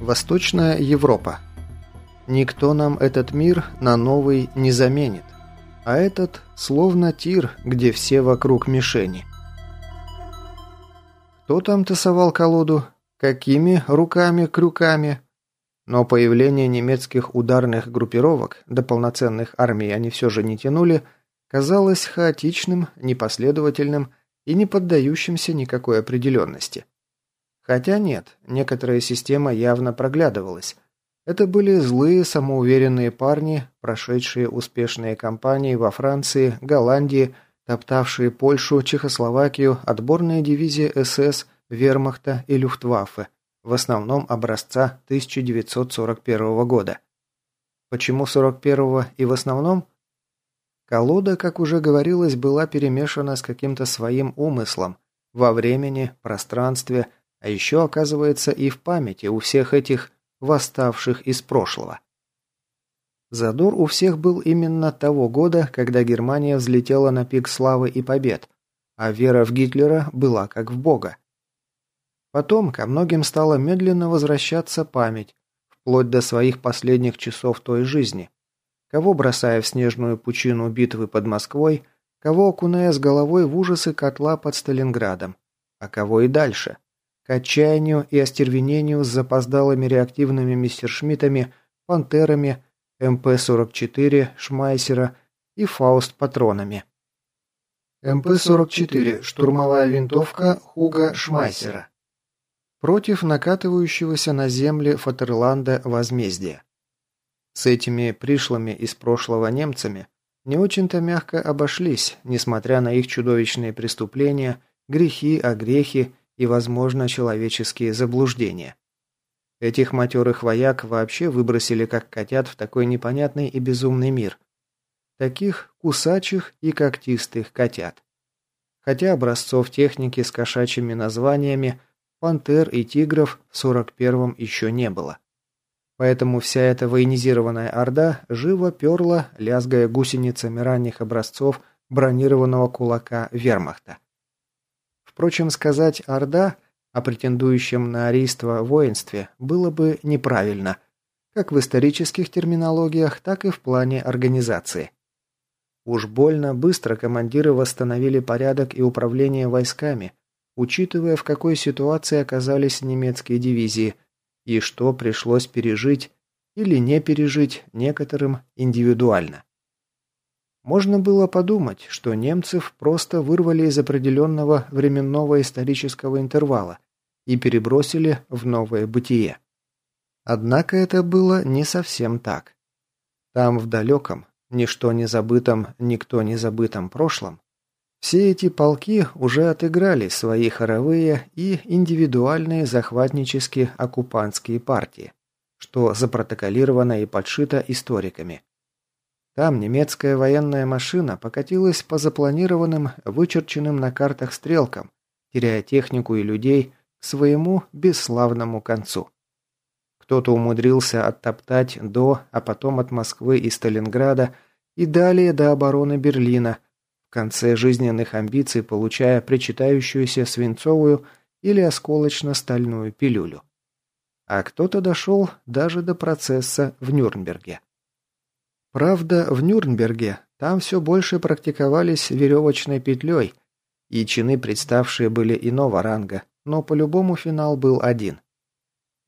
Восточная Европа. Никто нам этот мир на новый не заменит. А этот словно тир, где все вокруг мишени. Кто там тасовал колоду? Какими руками-крюками? Но появление немецких ударных группировок, до полноценных армий они все же не тянули, казалось хаотичным, непоследовательным и не поддающимся никакой определенности. Хотя нет, некоторая система явно проглядывалась. Это были злые, самоуверенные парни, прошедшие успешные кампании во Франции, Голландии, топтавшие Польшу, Чехословакию, отборные дивизии СС, Вермахта и Люфтваффе, в основном образца 1941 года. Почему 41 и в основном? Колода, как уже говорилось, была перемешана с каким-то своим умыслом во времени, пространстве, а еще, оказывается, и в памяти у всех этих восставших из прошлого. Задор у всех был именно того года, когда Германия взлетела на пик славы и побед, а вера в Гитлера была как в Бога. Потом ко многим стала медленно возвращаться память, вплоть до своих последних часов той жизни, кого бросая в снежную пучину битвы под Москвой, кого окуная с головой в ужасы котла под Сталинградом, а кого и дальше, к отчаянию и остервенению с запоздалыми реактивными мессершмиттами, пантерами, МП-44, Шмайсера и Фауст-патронами. МП-44 – штурмовая винтовка Хуго Шмайсера. Против накатывающегося на земли Фатерланда возмездия. С этими пришлыми из прошлого немцами не очень-то мягко обошлись, несмотря на их чудовищные преступления, грехи, огрехи и, возможно, человеческие заблуждения. Этих матерых вояк вообще выбросили как котят в такой непонятный и безумный мир. Таких кусачих и когтистых котят. Хотя образцов техники с кошачьими названиями пантер и тигров в 41-м еще не было. Поэтому вся эта военизированная орда живо перла, лязгая гусеницами ранних образцов бронированного кулака вермахта. Впрочем, сказать «Орда» о претендующем на арийство воинстве было бы неправильно, как в исторических терминологиях, так и в плане организации. Уж больно быстро командиры восстановили порядок и управление войсками, учитывая, в какой ситуации оказались немецкие дивизии и что пришлось пережить или не пережить некоторым индивидуально. Можно было подумать, что немцев просто вырвали из определенного временного исторического интервала и перебросили в новое бытие. Однако это было не совсем так. Там, в далеком, ничто не забытом, никто не забытом прошлом, все эти полки уже отыграли свои хоровые и индивидуальные захватнические оккупантские партии, что запротоколировано и подшито историками. Там немецкая военная машина покатилась по запланированным, вычерченным на картах стрелкам, теряя технику и людей к своему бесславному концу. Кто-то умудрился оттоптать до, а потом от Москвы и Сталинграда и далее до обороны Берлина, в конце жизненных амбиций получая причитающуюся свинцовую или осколочно-стальную пилюлю. А кто-то дошел даже до процесса в Нюрнберге. Правда, в Нюрнберге там все больше практиковались веревочной петлей, и чины, представшие, были иного ранга, но по-любому финал был один.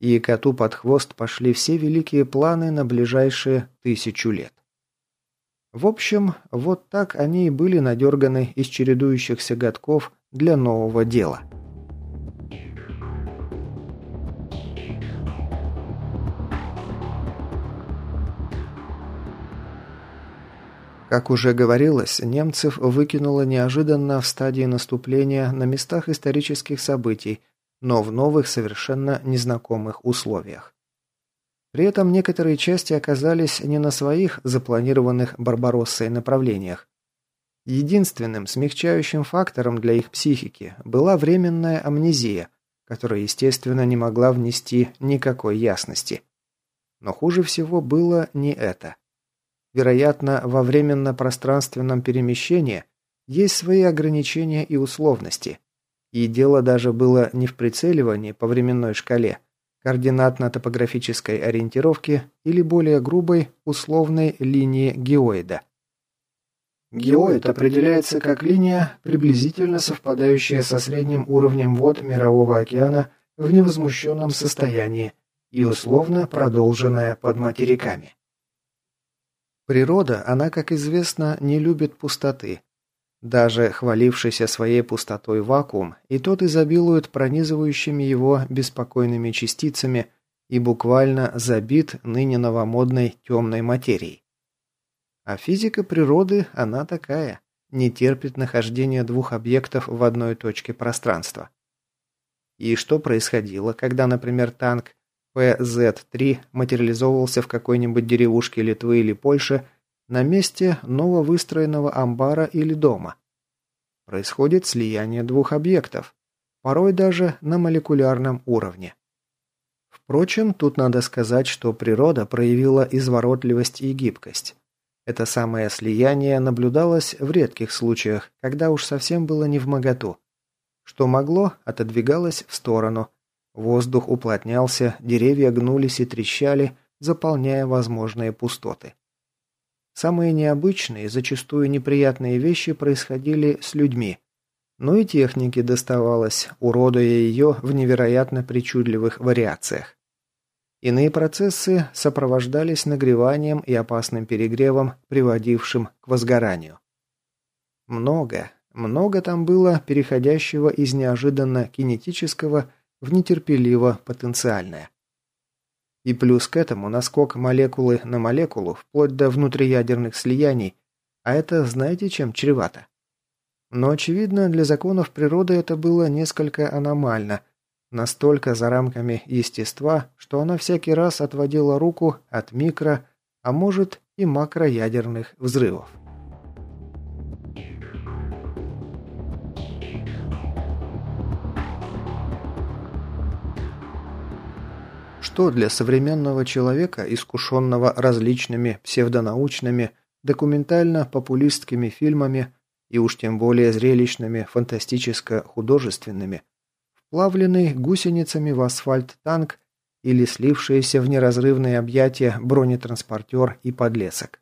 И коту под хвост пошли все великие планы на ближайшие тысячу лет. В общем, вот так они и были надерганы из чередующихся годков для нового дела. Как уже говорилось, немцев выкинуло неожиданно в стадии наступления на местах исторических событий, но в новых совершенно незнакомых условиях. При этом некоторые части оказались не на своих запланированных Барбароссой направлениях. Единственным смягчающим фактором для их психики была временная амнезия, которая, естественно, не могла внести никакой ясности. Но хуже всего было не это. Вероятно, во временно-пространственном перемещении есть свои ограничения и условности. И дело даже было не в прицеливании по временной шкале, координатно-топографической ориентировки или более грубой условной линии геоида. Геоид определяется как линия, приблизительно совпадающая со средним уровнем вод Мирового океана в невозмущенном состоянии и условно продолженная под материками. Природа, она, как известно, не любит пустоты. Даже хвалившийся своей пустотой вакуум, и тот изобилует пронизывающими его беспокойными частицами и буквально забит ныне новомодной темной материей. А физика природы, она такая, не терпит нахождения двух объектов в одной точке пространства. И что происходило, когда, например, танк ПЗ-3 материализовывался в какой-нибудь деревушке Литвы или Польши на месте нововыстроенного амбара или дома? Происходит слияние двух объектов, порой даже на молекулярном уровне. Впрочем, тут надо сказать, что природа проявила изворотливость и гибкость. Это самое слияние наблюдалось в редких случаях, когда уж совсем было не в моготу. Что могло, отодвигалось в сторону. Воздух уплотнялся, деревья гнулись и трещали, заполняя возможные пустоты. Самые необычные, зачастую неприятные вещи происходили с людьми. Но и технике доставалось, уродуя ее в невероятно причудливых вариациях. Иные процессы сопровождались нагреванием и опасным перегревом, приводившим к возгоранию. Много, много там было переходящего из неожиданно кинетического в нетерпеливо потенциальное. И плюс к этому наскок молекулы на молекулу, вплоть до внутриядерных слияний, а это знаете чем чревато? Но очевидно, для законов природы это было несколько аномально, Настолько за рамками естества, что она всякий раз отводила руку от микро, а может и макроядерных взрывов. Что для современного человека, искушенного различными псевдонаучными, документально-популистскими фильмами и уж тем более зрелищными фантастическо-художественными, плавленный гусеницами в асфальт танк или слившиеся в неразрывные объятия бронетранспортер и подлесок.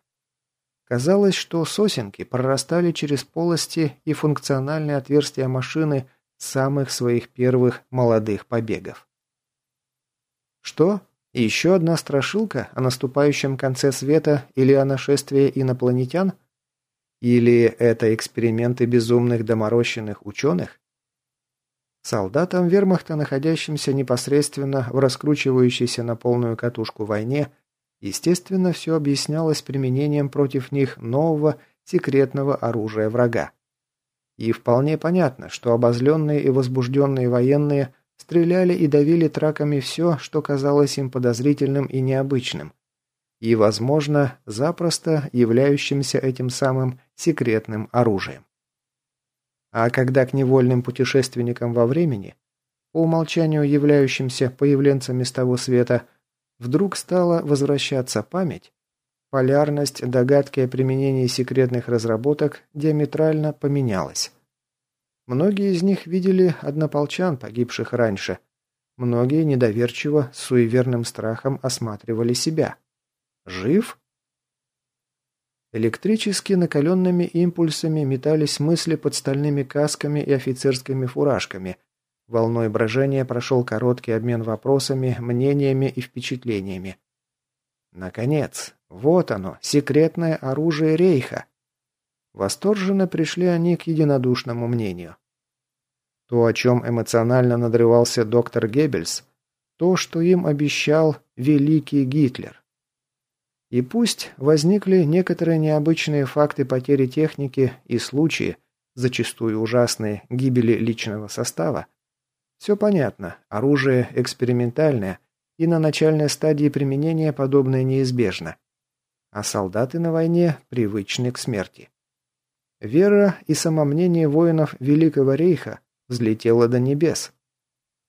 Казалось, что сосенки прорастали через полости и функциональные отверстия машины самых своих первых молодых побегов. Что? Еще одна страшилка о наступающем конце света или о нашествии инопланетян? Или это эксперименты безумных доморощенных ученых? Солдатам вермахта, находящимся непосредственно в раскручивающейся на полную катушку войне, естественно, все объяснялось применением против них нового секретного оружия врага. И вполне понятно, что обозленные и возбужденные военные стреляли и давили траками все, что казалось им подозрительным и необычным, и, возможно, запросто являющимся этим самым секретным оружием. А когда к невольным путешественникам во времени, по умолчанию являющимся появленцами с того света, вдруг стала возвращаться память, полярность догадки о применении секретных разработок диаметрально поменялась. Многие из них видели однополчан, погибших раньше. Многие недоверчиво, с суеверным страхом осматривали себя. Жив? Электрически накаленными импульсами метались мысли под стальными касками и офицерскими фуражками. Волной брожения прошел короткий обмен вопросами, мнениями и впечатлениями. Наконец, вот оно, секретное оружие Рейха. Восторженно пришли они к единодушному мнению. То, о чем эмоционально надрывался доктор Геббельс, то, что им обещал великий Гитлер. И пусть возникли некоторые необычные факты потери техники и случаи, зачастую ужасные, гибели личного состава, все понятно, оружие экспериментальное, и на начальной стадии применения подобное неизбежно. А солдаты на войне привычны к смерти. Вера и самомнение воинов Великого Рейха взлетело до небес.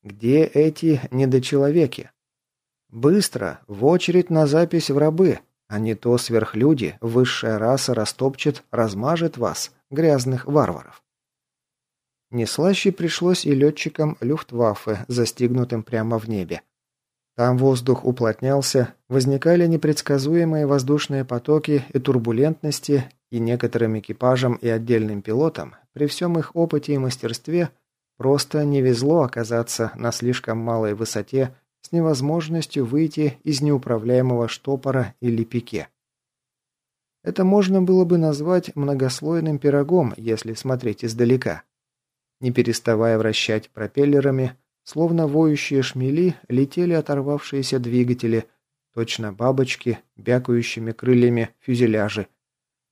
Где эти недочеловеки? Быстро, в очередь на запись в рабы, а не то сверхлюди, высшая раса растопчет, размажет вас, грязных варваров. Не слаще пришлось и летчикам Люфтваффе, застигнутым прямо в небе. Там воздух уплотнялся, возникали непредсказуемые воздушные потоки и турбулентности, и некоторым экипажам и отдельным пилотам, при всем их опыте и мастерстве, просто не везло оказаться на слишком малой высоте с невозможностью выйти из неуправляемого штопора или пике. Это можно было бы назвать многослойным пирогом, если смотреть издалека. Не переставая вращать пропеллерами, словно воющие шмели, летели оторвавшиеся двигатели, точно бабочки, бякающими крыльями фюзеляжи,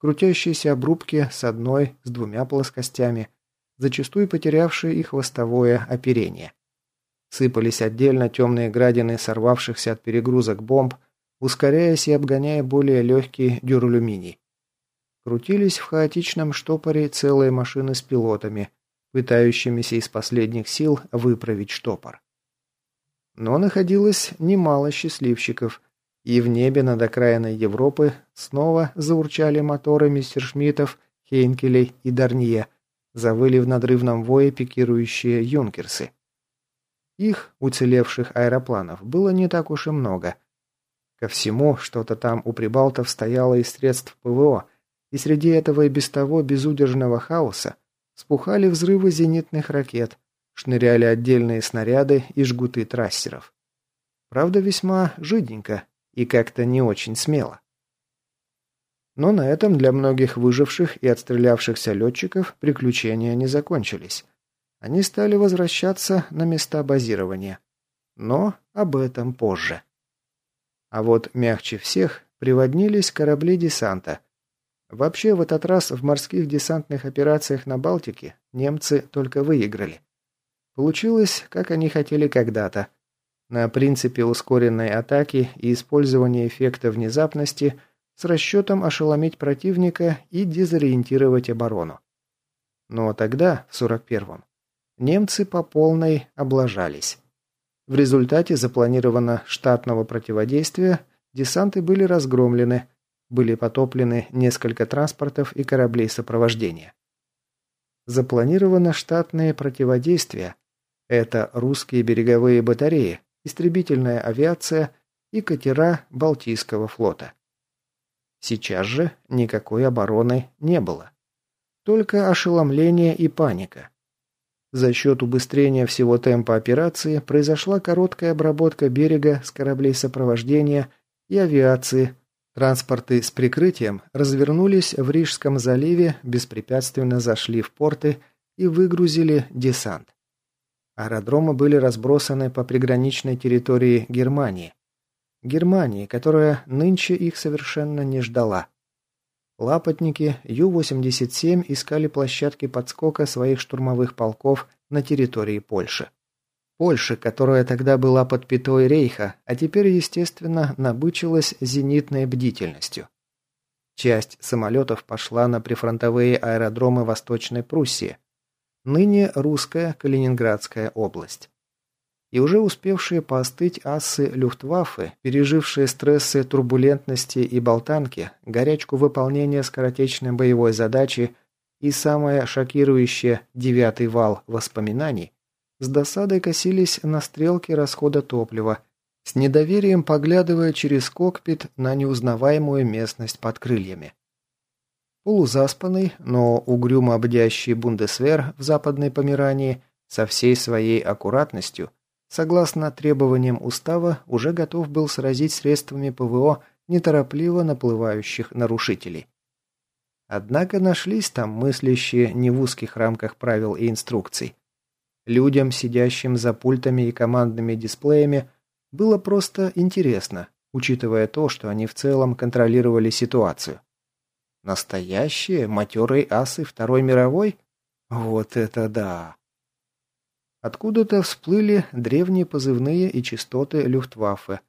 крутящиеся обрубки с одной, с двумя плоскостями, зачастую потерявшие их хвостовое оперение. Сыпались отдельно темные градины сорвавшихся от перегрузок бомб, ускоряясь и обгоняя более легкий дюралюминий. Крутились в хаотичном штопоре целые машины с пилотами, пытающимися из последних сил выправить штопор. Но находилось немало счастливчиков, и в небе над окраиной Европы снова заурчали моторы мистершмиттов, Хейнкелей и Дарнье, завыли в надрывном вое пикирующие юнкерсы. Их, уцелевших аэропланов, было не так уж и много. Ко всему, что-то там у прибалтов стояло из средств ПВО, и среди этого и без того безудержного хаоса спухали взрывы зенитных ракет, шныряли отдельные снаряды и жгуты трассеров. Правда, весьма жиденько и как-то не очень смело. Но на этом для многих выживших и отстрелявшихся летчиков приключения не закончились. Они стали возвращаться на места базирования. Но об этом позже. А вот мягче всех приводнились корабли десанта. Вообще, в этот раз в морских десантных операциях на Балтике немцы только выиграли. Получилось, как они хотели когда-то. На принципе ускоренной атаки и использования эффекта внезапности с расчетом ошеломить противника и дезориентировать оборону. Но тогда, в 41-м, немцы по полной облажались. В результате запланировано штатного противодействия, десанты были разгромлены, были потоплены несколько транспортов и кораблей сопровождения. Запланировано штатное противодействие. Это русские береговые батареи, истребительная авиация и катера Балтийского флота. Сейчас же никакой обороны не было. Только ошеломление и паника. За счет убыстрения всего темпа операции произошла короткая обработка берега с кораблей сопровождения и авиации. Транспорты с прикрытием развернулись в Рижском заливе, беспрепятственно зашли в порты и выгрузили десант. Аэродромы были разбросаны по приграничной территории Германии. Германии, которая нынче их совершенно не ждала. Лапотники Ю-87 искали площадки подскока своих штурмовых полков на территории Польши. Польши, которая тогда была под пятой рейха, а теперь, естественно, набычилась зенитной бдительностью. Часть самолетов пошла на прифронтовые аэродромы Восточной Пруссии, ныне русская Калининградская область и уже успевшие поостыть асы Люфтваффе, пережившие стрессы турбулентности и болтанки, горячку выполнения скоротечной боевой задачи и самое шокирующее девятый вал воспоминаний, с досадой косились на стрелки расхода топлива, с недоверием поглядывая через кокпит на неузнаваемую местность под крыльями. Полузаспанный, но угрюмо обдящий Бундесвер в Западной Померании со всей своей аккуратностью согласно требованиям устава, уже готов был сразить средствами ПВО неторопливо наплывающих нарушителей. Однако нашлись там мыслящие не в узких рамках правил и инструкций. Людям, сидящим за пультами и командными дисплеями, было просто интересно, учитывая то, что они в целом контролировали ситуацию. Настоящие матерые асы Второй мировой? Вот это да! Откуда-то всплыли древние позывные и частоты Люфтваффе.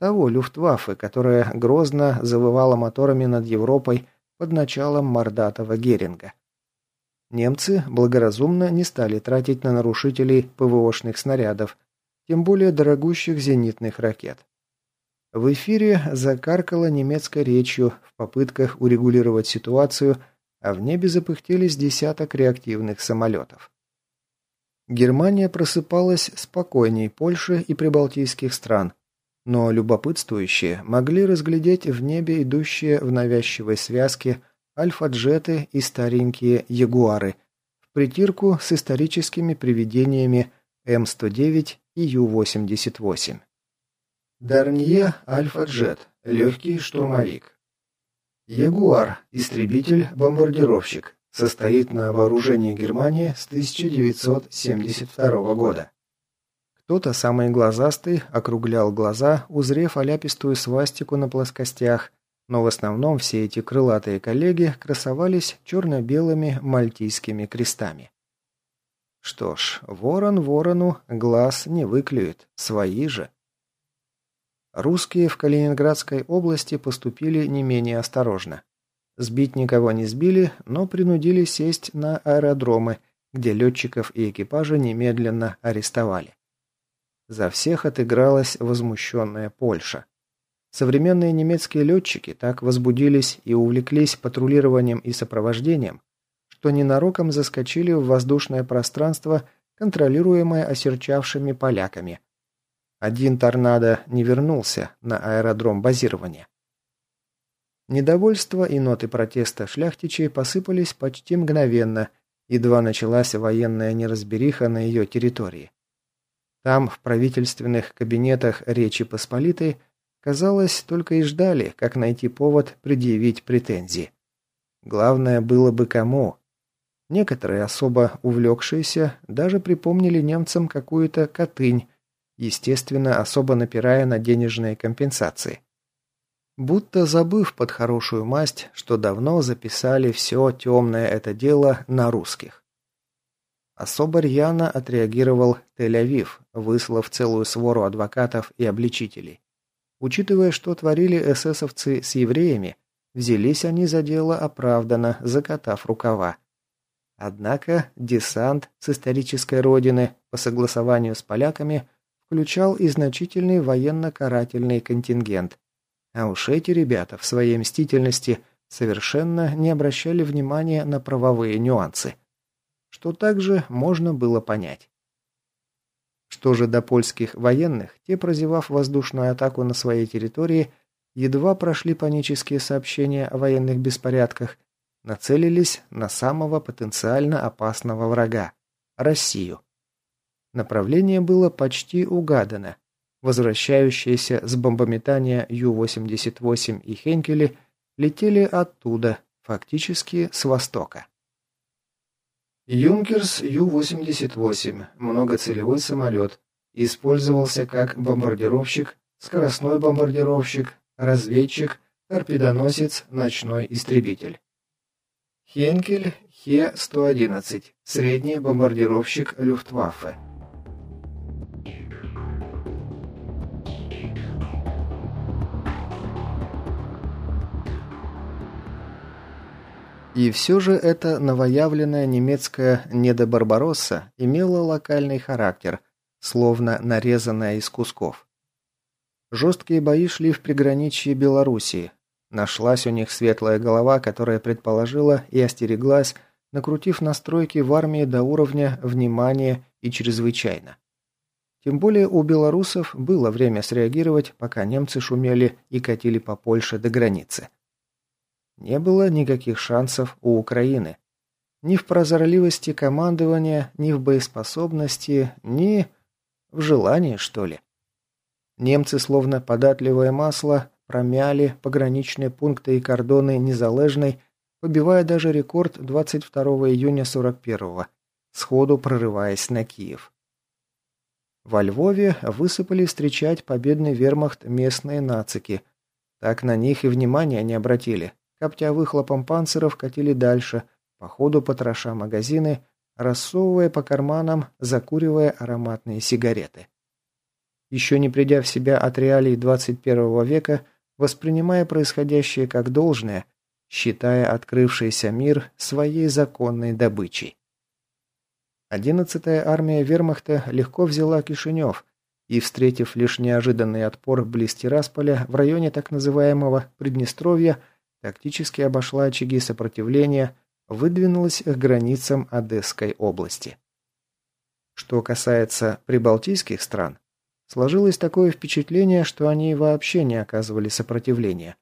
Того Люфтваффе, которая грозно завывала моторами над Европой под началом мордатого Геринга. Немцы благоразумно не стали тратить на нарушителей ПВОшных снарядов, тем более дорогущих зенитных ракет. В эфире закаркала немецкой речью в попытках урегулировать ситуацию, а в небе запыхтелись десяток реактивных самолетов. Германия просыпалась спокойней Польши и прибалтийских стран, но любопытствующие могли разглядеть в небе идущие в навязчивой связке альфа-джеты и старенькие ягуары в притирку с историческими привидениями М109 и Ю-88. Дарнье Альфа-джет, легкий штурмовик. Ягуар, истребитель-бомбардировщик, состоит на вооружении Германии с 1972 года. Кто-то, самый глазастый, округлял глаза, узрев оляпистую свастику на плоскостях, но в основном все эти крылатые коллеги красовались черно-белыми мальтийскими крестами. Что ж, ворон ворону глаз не выклюет, свои же. Русские в Калининградской области поступили не менее осторожно. Сбить никого не сбили, но принудили сесть на аэродромы, где летчиков и экипажа немедленно арестовали. За всех отыгралась возмущенная Польша. Современные немецкие летчики так возбудились и увлеклись патрулированием и сопровождением, что ненароком заскочили в воздушное пространство, контролируемое осерчавшими поляками. Один торнадо не вернулся на аэродром базирования. Недовольство и ноты протеста шляхтичей посыпались почти мгновенно, едва началась военная неразбериха на ее территории. Там, в правительственных кабинетах Речи Посполитой, казалось, только и ждали, как найти повод предъявить претензии. Главное было бы кому. Некоторые, особо увлекшиеся, даже припомнили немцам какую-то котынь, естественно, особо напирая на денежные компенсации. Будто забыв под хорошую масть, что давно записали все темное это дело на русских. Особо рьяно отреагировал Тель-Авив, выслав целую свору адвокатов и обличителей. Учитывая, что творили эсэсовцы с евреями, взялись они за дело оправданно, закатав рукава. Однако десант с исторической родины по согласованию с поляками включал и значительный военно-карательный контингент. А уж эти ребята в своей мстительности совершенно не обращали внимания на правовые нюансы что также можно было понять. Что же до польских военных, те, прозевав воздушную атаку на своей территории, едва прошли панические сообщения о военных беспорядках, нацелились на самого потенциально опасного врага – Россию. Направление было почти угадано. Возвращающиеся с бомбометания Ю-88 и Хенкели летели оттуда, фактически с востока. Юнкерс Ю-88, многоцелевой самолет, использовался как бомбардировщик, скоростной бомбардировщик, разведчик, торпедоносец, ночной истребитель. Хенкель Хе-111, средний бомбардировщик Люфтваффе. И все же эта новоявленная немецкая недобарбаросса имела локальный характер, словно нарезанная из кусков. Жесткие бои шли в приграничье Белоруссии. Нашлась у них светлая голова, которая предположила и остереглась, накрутив настройки в армии до уровня внимания и чрезвычайно. Тем более у белорусов было время среагировать, пока немцы шумели и катили по Польше до границы. Не было никаких шансов у Украины. Ни в прозорливости командования, ни в боеспособности, ни в желании, что ли. Немцы, словно податливое масло, промяли пограничные пункты и кордоны Незалежной, побивая даже рекорд 22 июня 41-го, сходу прорываясь на Киев. Во Львове высыпали встречать победный вермахт местные нацики. Так на них и внимания не обратили, коптя выхлопом панциров, катили дальше, по ходу потроша магазины, рассовывая по карманам, закуривая ароматные сигареты. Еще не придя в себя от реалий 21 века, воспринимая происходящее как должное, считая открывшийся мир своей законной добычей. Одиннадцатая армия вермахта легко взяла Кишинев и, встретив лишь неожиданный отпор близ Тирасполя в районе так называемого Приднестровья, тактически обошла очаги сопротивления, выдвинулась к границам Одесской области. Что касается прибалтийских стран, Сложилось такое впечатление, что они вообще не оказывали сопротивления.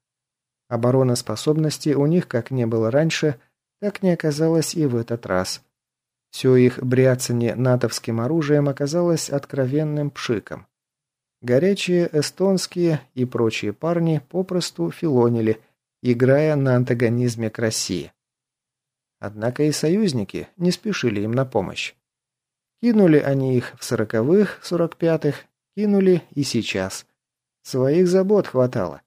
Обороноспособности у них как не было раньше, так не оказалось и в этот раз. Все их бряцание натовским оружием оказалось откровенным пшиком. Горячие эстонские и прочие парни попросту филонили, играя на антагонизме к России. Однако и союзники не спешили им на помощь. Кинули они их в сороковых, сорок пятых, кинули и сейчас. Своих забот хватало.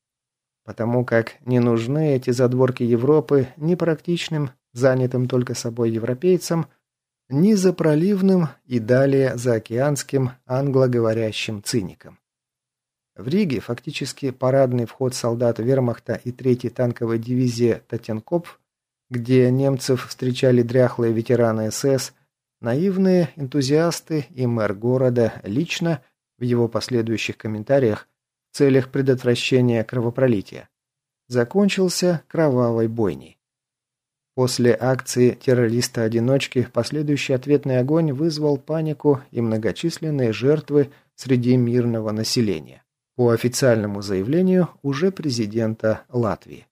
Потому как не нужны эти задворки Европы ни практичным, занятым только собой европейцам, ни запроливным и далее заокеанским англоговорящим циникам. В Риге фактически парадный вход солдат вермахта и 3-й танковой дивизии Татенкопф, где немцев встречали дряхлые ветераны СС, наивные энтузиасты и мэр города лично в его последующих комментариях в целях предотвращения кровопролития, закончился кровавой бойней. После акции террориста-одиночки последующий ответный огонь вызвал панику и многочисленные жертвы среди мирного населения. По официальному заявлению уже президента Латвии.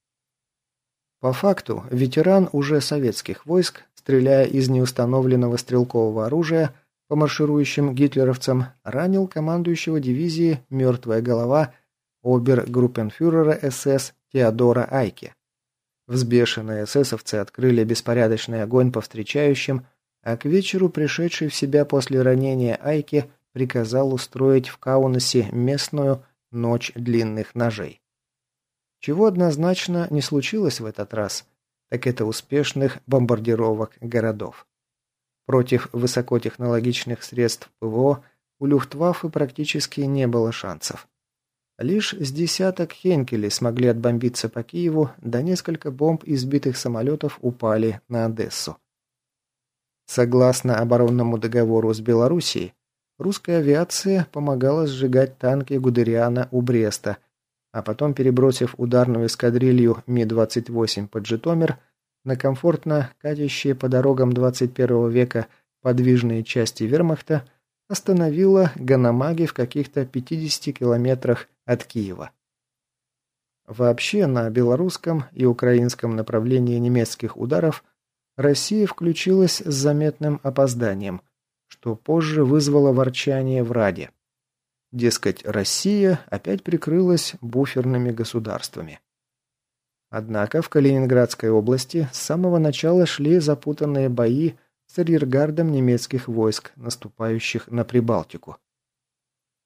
По факту, ветеран уже советских войск, стреляя из неустановленного стрелкового оружия по марширующим гитлеровцам, ранил командующего дивизии «Мертвая голова» обер-группенфюрера СС Теодора Айке. Взбешенные эсэсовцы открыли беспорядочный огонь по встречающим, а к вечеру пришедший в себя после ранения Айке приказал устроить в Каунасе местную ночь длинных ножей. Чего однозначно не случилось в этот раз, так это успешных бомбардировок городов. Против высокотехнологичных средств ПВО у Люфтваффе практически не было шансов. Лишь с десяток Хенкелей смогли отбомбиться по Киеву, да несколько бомб избитых самолетов упали на Одессу. Согласно оборонному договору с Белоруссией, русская авиация помогала сжигать танки Гудериана у Бреста, а потом, перебросив ударную эскадрилью Ми-28 под Житомир, на комфортно катящие по дорогам 21 века подвижные части вермахта, остановила Ганамаги в каких-то 50 километрах от Киева. Вообще на белорусском и украинском направлении немецких ударов Россия включилась с заметным опозданием, что позже вызвало ворчание в Раде. Дескать, Россия опять прикрылась буферными государствами. Однако в Калининградской области с самого начала шли запутанные бои с арьергардом немецких войск, наступающих на Прибалтику.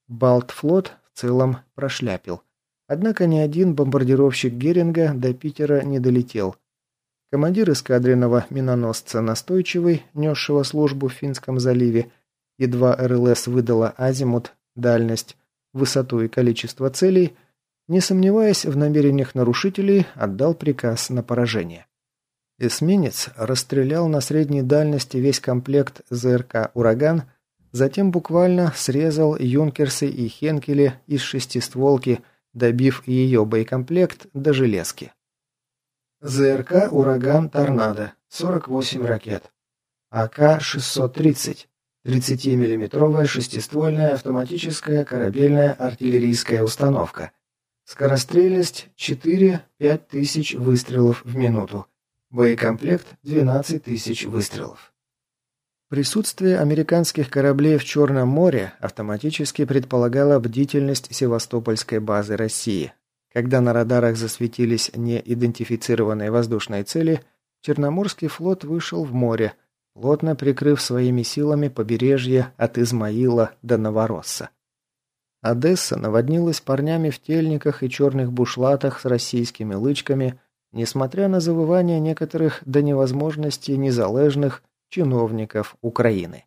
Балтфлот в целом прошляпил. Однако ни один бомбардировщик Геринга до Питера не долетел. Командир эскадренного миноносца «Настойчивый», несшего службу в Финском заливе, едва РЛС выдала азимут, дальность, высоту и количество целей, не сомневаясь в намерениях нарушителей, отдал приказ на поражение. Эсминец расстрелял на средней дальности весь комплект ЗРК «Ураган», Затем буквально срезал юнкерсы и хенкели из шестистволки, добив ее боекомплект до железки. ЗРК «Ураган Торнадо» 48 ракет. АК-630 30-миллиметровая шестиствольная автоматическая корабельная артиллерийская установка. Скорострельность 4-5 тысяч выстрелов в минуту. Боекомплект 12 тысяч выстрелов. Присутствие американских кораблей в Черном море автоматически предполагало бдительность Севастопольской базы России. Когда на радарах засветились неидентифицированные воздушные цели, Черноморский флот вышел в море, плотно прикрыв своими силами побережье от Измаила до Новоросса. Одесса наводнилась парнями в тельниках и черных бушлатах с российскими лычками, несмотря на завывание некоторых до невозможности незалежных чиновников Украины.